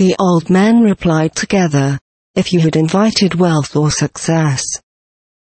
The old men replied together, If you had invited wealth or success,